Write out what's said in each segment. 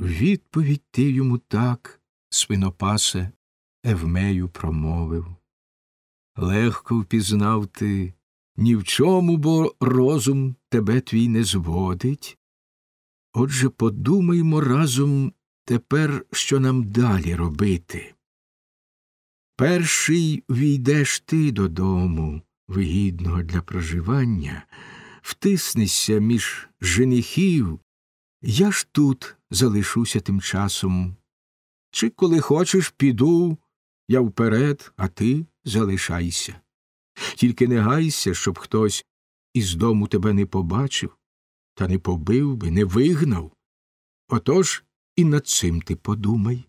Відповідь ти йому так, свинопасе, Евмею промовив. Легко впізнав ти, ні в чому, бо розум тебе твій не зводить. Отже, подумаймо разом тепер, що нам далі робити. Перший війдеш ти додому, вигідного для проживання, втиснешся між женихів, я ж тут залишуся тим часом. Чи коли хочеш, піду я вперед, а ти залишайся. Тільки не гайся, щоб хтось із дому тебе не побачив, та не побив би, не вигнав. Отож і над цим ти подумай.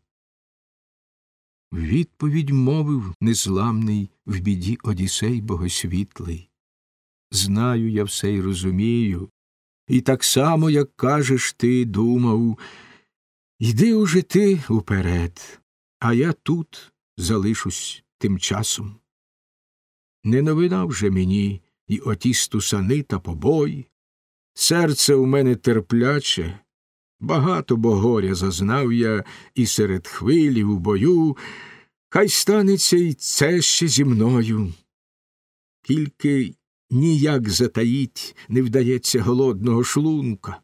Відповідь мовив незламний в біді Одісей богосвітлий. Знаю я все й розумію, і так само, як кажеш ти, думав, йди уже ти уперед, а я тут залишусь тим часом. Не новина вже мені і оті стусани та побої. Серце у мене терпляче, багато бо горя зазнав я і серед хвилі у бою, хай станеться й це ще зі мною. Тільки ніяк затаїть не вдається голодного шлунка,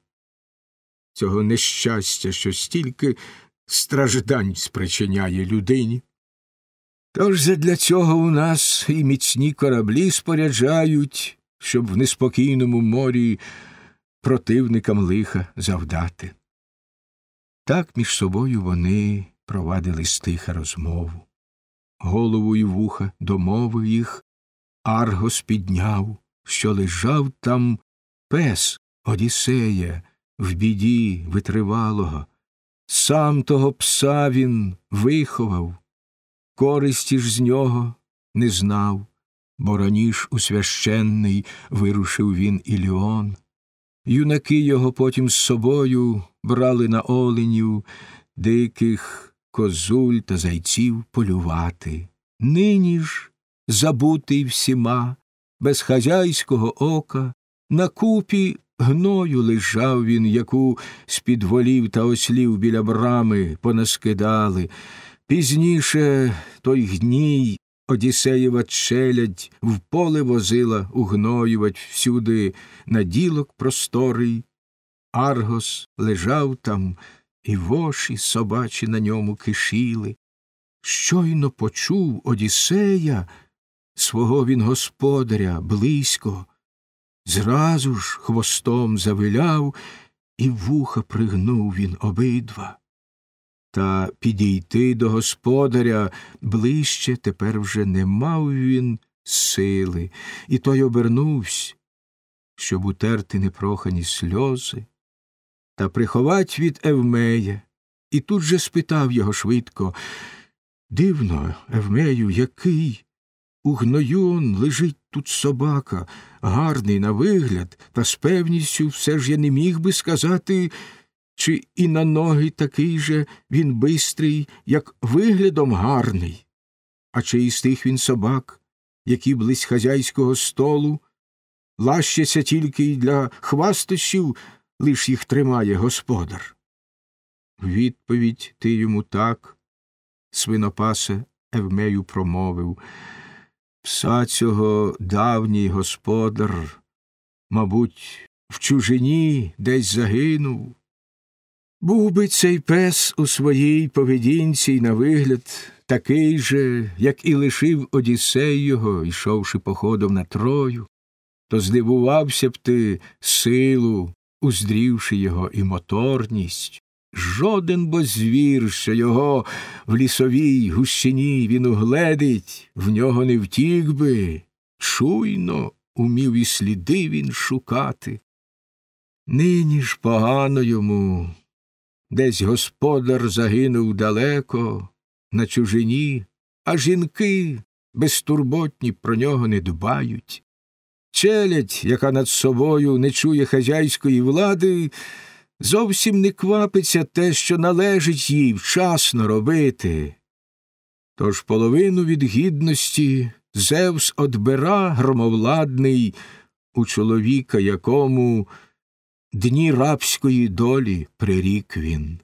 цього нещастя, що стільки страждань спричиняє людині. Тож задля цього у нас і міцні кораблі споряджають, щоб в неспокійному морі противникам лиха завдати. Так між собою вони провадили стиха розмову. Голову і вуха домовив їх, Аргос підняв, що лежав там пес Одіссея в біді витривалого. Сам того пса він виховав, користі ж з нього не знав, бо раніш у священний вирушив він Іліон. Юнаки його потім з собою брали на оленів, диких козуль та зайців полювати. Нині ж, забутий всіма, без хазяйського ока, на купі гною лежав він, яку з під волів та ослів біля брами понаскидали. Пізніше той гній Одіссеєва челядь в поле возила угноювать всюди наділок просторий. Аргос лежав там, і воші собачі на ньому кишіли. Щойно почув Одіссея, свого він господаря близько, зразу ж хвостом завиляв, і вуха пригнув він обидва. Та підійти до господаря ближче тепер вже не мав він сили, і той обернувся, щоб утерти непрохані сльози, та приховать від Евмея, і тут же спитав його швидко Дивно, Евмею, який? У гною он лежить тут собака, гарний на вигляд, та з певністю все ж я не міг би сказати, чи і на ноги такий же він бистрий, як виглядом гарний, а чи із тих він собак, які близь хазяйського столу, лащаться тільки й для хвастощів, лиш їх тримає господар. Відповідь ти йому так, свинопасе Евмею промовив. Пса цього давній господар, мабуть, в чужині десь загинув. Був би цей пес у своїй поведінці й на вигляд такий же, як і лишив Одіссей його, йшовши походом на трою, то здивувався б ти силу, уздрівши його і моторність. Жоден бо звір, що його в лісовій гущині він угледить, в нього не втік би, чуйно умів і сліди він шукати. Нині ж погано йому, десь господар загинув далеко, на чужині, а жінки безтурботні про нього не дбають. Челядь, яка над собою не чує хазяйської влади, зовсім не квапиться те, що належить їй вчасно робити. Тож половину від гідності Зевс одбира громовладний у чоловіка, якому дні рабської долі прирік він.